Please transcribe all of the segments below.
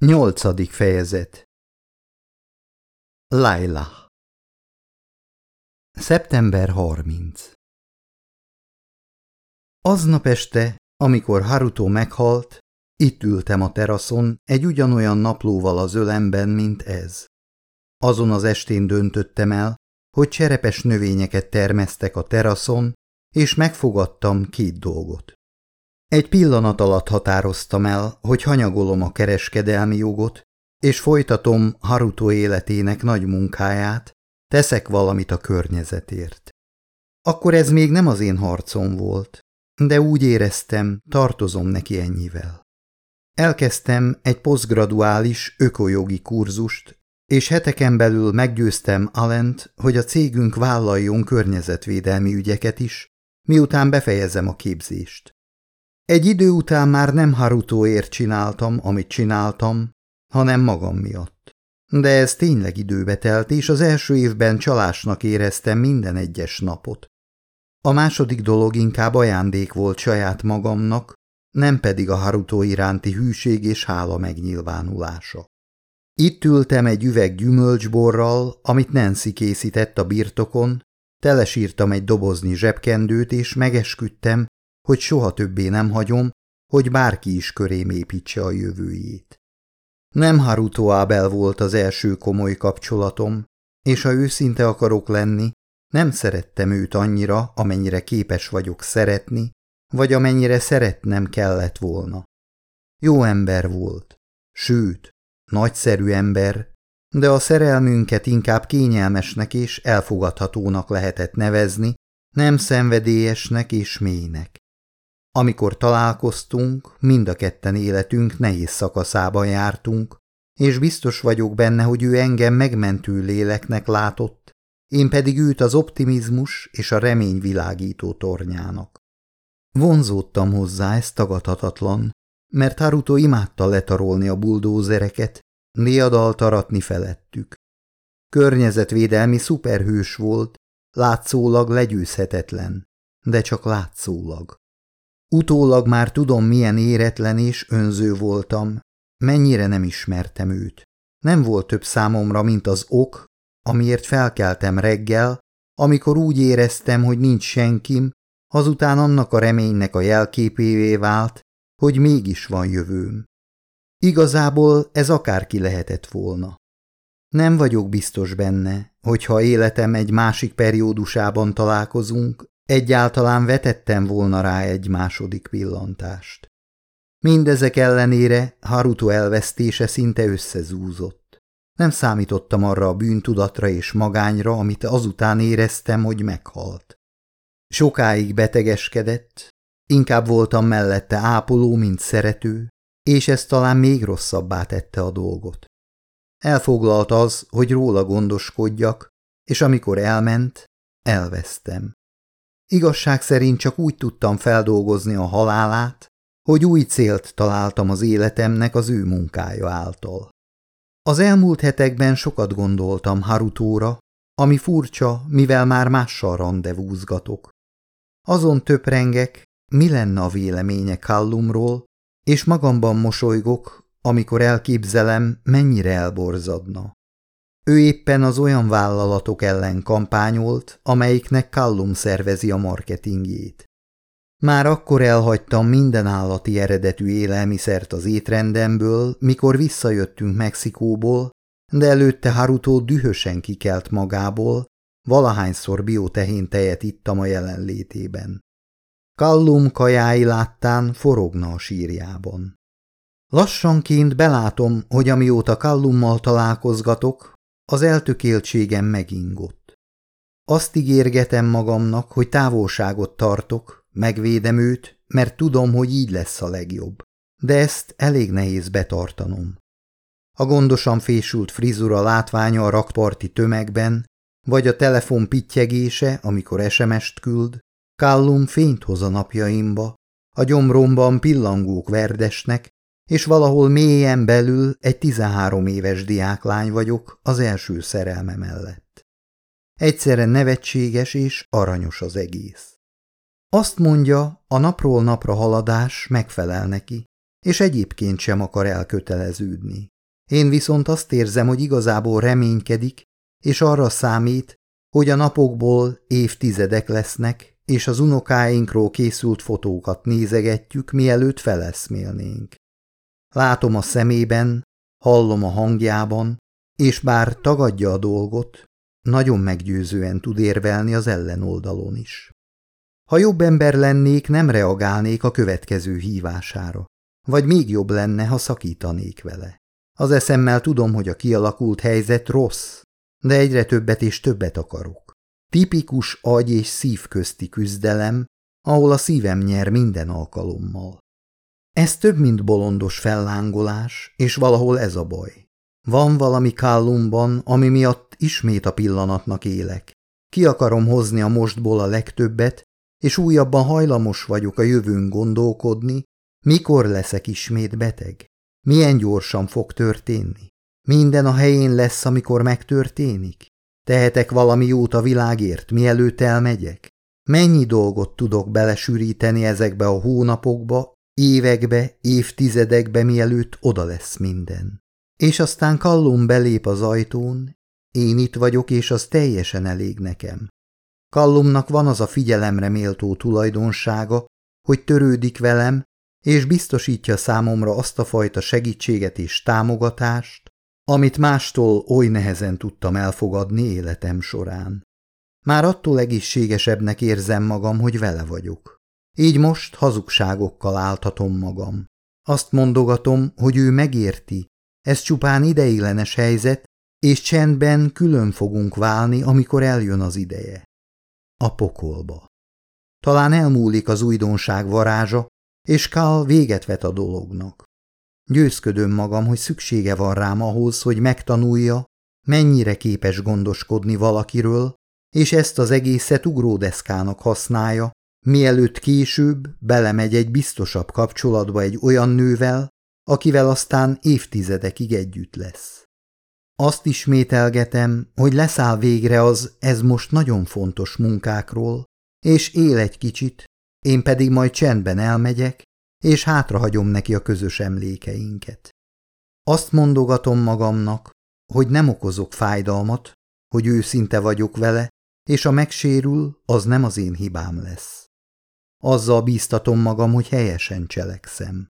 Nyolcadik fejezet Laila Szeptember 30 Aznap este, amikor Haruto meghalt, itt ültem a teraszon egy ugyanolyan naplóval az ölemben, mint ez. Azon az estén döntöttem el, hogy cserepes növényeket termesztek a teraszon, és megfogadtam két dolgot. Egy pillanat alatt határoztam el, hogy hanyagolom a kereskedelmi jogot, és folytatom Haruto életének nagy munkáját, teszek valamit a környezetért. Akkor ez még nem az én harcom volt, de úgy éreztem, tartozom neki ennyivel. Elkezdtem egy posztgraduális ökojogi kurzust, és heteken belül meggyőztem Alent, hogy a cégünk vállaljon környezetvédelmi ügyeket is, miután befejezem a képzést. Egy idő után már nem Harutóért csináltam, amit csináltam, hanem magam miatt. De ez tényleg időbe telt, és az első évben csalásnak éreztem minden egyes napot. A második dolog inkább ajándék volt saját magamnak, nem pedig a Harutó iránti hűség és hála megnyilvánulása. Itt ültem egy üveg gyümölcsborral, amit Nancy készített a birtokon, telesírtam egy dobozni zsebkendőt, és megesküdtem, hogy soha többé nem hagyom, hogy bárki is körém építse a jövőjét. Nem Haruto Abel volt az első komoly kapcsolatom, és ha őszinte akarok lenni, nem szerettem őt annyira, amennyire képes vagyok szeretni, vagy amennyire szeretnem kellett volna. Jó ember volt, sőt, nagyszerű ember, de a szerelmünket inkább kényelmesnek és elfogadhatónak lehetett nevezni, nem szenvedélyesnek és mélynek. Amikor találkoztunk, mind a ketten életünk nehéz szakaszában jártunk, és biztos vagyok benne, hogy ő engem megmentő léleknek látott, én pedig őt az optimizmus és a remény világító tornyának. Vonzódtam hozzá, ez tagadhatatlan, mert Haruto imádta letarolni a buldózereket, néadalt aratni felettük. Környezetvédelmi szuperhős volt, látszólag legyőzhetetlen, de csak látszólag. Utólag már tudom, milyen éretlen és önző voltam, mennyire nem ismertem őt. Nem volt több számomra, mint az ok, amiért felkeltem reggel, amikor úgy éreztem, hogy nincs senkim, azután annak a reménynek a jelképévé vált, hogy mégis van jövőm. Igazából ez akárki lehetett volna. Nem vagyok biztos benne, hogyha életem egy másik periódusában találkozunk, Egyáltalán vetettem volna rá egy második pillantást. Mindezek ellenére Haruto elvesztése szinte összezúzott. Nem számítottam arra a bűntudatra és magányra, amit azután éreztem, hogy meghalt. Sokáig betegeskedett, inkább voltam mellette ápoló, mint szerető, és ez talán még rosszabbá tette a dolgot. Elfoglalt az, hogy róla gondoskodjak, és amikor elment, elvesztem. Igazság szerint csak úgy tudtam feldolgozni a halálát, hogy új célt találtam az életemnek az ő munkája által. Az elmúlt hetekben sokat gondoltam Harutóra, ami furcsa, mivel már mással randevúzgatok. Azon töprengek, mi lenne a véleménye Kallumról, és magamban mosolygok, amikor elképzelem, mennyire elborzadna. Ő éppen az olyan vállalatok ellen kampányolt, amelyiknek Callum szervezi a marketingjét. Már akkor elhagytam minden állati eredetű élelmiszert az étrendemből, mikor visszajöttünk Mexikóból, de előtte Haruto dühösen kikelt magából, valahányszor biotehén tejet ittam a jelenlétében. Kallum kajái láttán forogna a sírjában. Lassanként belátom, hogy amióta Kallummal találkozgatok, az eltökéltségem megingott. Azt ígérgetem magamnak, hogy távolságot tartok, megvédem őt, mert tudom, hogy így lesz a legjobb. De ezt elég nehéz betartanom. A gondosan fésült frizura látványa a rakparti tömegben, vagy a telefon pittyegése, amikor SMS-t küld, Kallum fényt hoz a napjaimba, a gyomromban pillangók verdesnek, és valahol mélyen belül egy 13 éves diáklány vagyok az első szerelme mellett. Egyszerre nevetséges és aranyos az egész. Azt mondja, a napról napra haladás megfelel neki, és egyébként sem akar elköteleződni. Én viszont azt érzem, hogy igazából reménykedik, és arra számít, hogy a napokból évtizedek lesznek, és az unokáinkról készült fotókat nézegetjük, mielőtt feleszmélnénk. Látom a szemében, hallom a hangjában, és bár tagadja a dolgot, nagyon meggyőzően tud érvelni az ellenoldalon is. Ha jobb ember lennék, nem reagálnék a következő hívására. Vagy még jobb lenne, ha szakítanék vele. Az eszemmel tudom, hogy a kialakult helyzet rossz, de egyre többet és többet akarok. Tipikus agy és szív közti küzdelem, ahol a szívem nyer minden alkalommal. Ez több, mint bolondos fellángolás, és valahol ez a baj. Van valami kállumban, ami miatt ismét a pillanatnak élek. Ki akarom hozni a mostból a legtöbbet, és újabban hajlamos vagyok a jövőn gondolkodni, mikor leszek ismét beteg? Milyen gyorsan fog történni? Minden a helyén lesz, amikor megtörténik? Tehetek valami jót a világért, mielőtt elmegyek? Mennyi dolgot tudok belesűríteni ezekbe a hónapokba, évekbe, évtizedekbe, mielőtt oda lesz minden? És aztán Kallum belép az ajtón, én itt vagyok, és az teljesen elég nekem. Kallumnak van az a figyelemre méltó tulajdonsága, hogy törődik velem, és biztosítja számomra azt a fajta segítséget és támogatást, amit mástól oly nehezen tudtam elfogadni életem során. Már attól egészségesebbnek érzem magam, hogy vele vagyok. Így most hazugságokkal áltatom magam. Azt mondogatom, hogy ő megérti, ez csupán ideiglenes helyzet, és csendben külön fogunk válni, amikor eljön az ideje. A pokolba. Talán elmúlik az újdonság varázsa, és Kál véget vet a dolognak. Győzködöm magam, hogy szüksége van rám ahhoz, hogy megtanulja, mennyire képes gondoskodni valakiről, és ezt az egészet ugródeszkának használja, mielőtt később belemegy egy biztosabb kapcsolatba egy olyan nővel, akivel aztán évtizedekig együtt lesz. Azt ismételgetem, hogy leszáll végre az ez most nagyon fontos munkákról, és él egy kicsit, én pedig majd csendben elmegyek, és hátrahagyom neki a közös emlékeinket. Azt mondogatom magamnak, hogy nem okozok fájdalmat, hogy őszinte vagyok vele, és a megsérül, az nem az én hibám lesz. Azzal bíztatom magam, hogy helyesen cselekszem.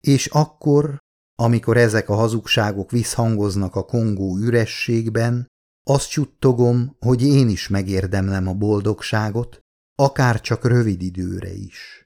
És akkor, amikor ezek a hazugságok visszhangoznak a kongó ürességben, azt csuttogom, hogy én is megérdemlem a boldogságot, akár csak rövid időre is.